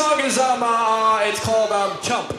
song is um uh, uh, it's called um Chump.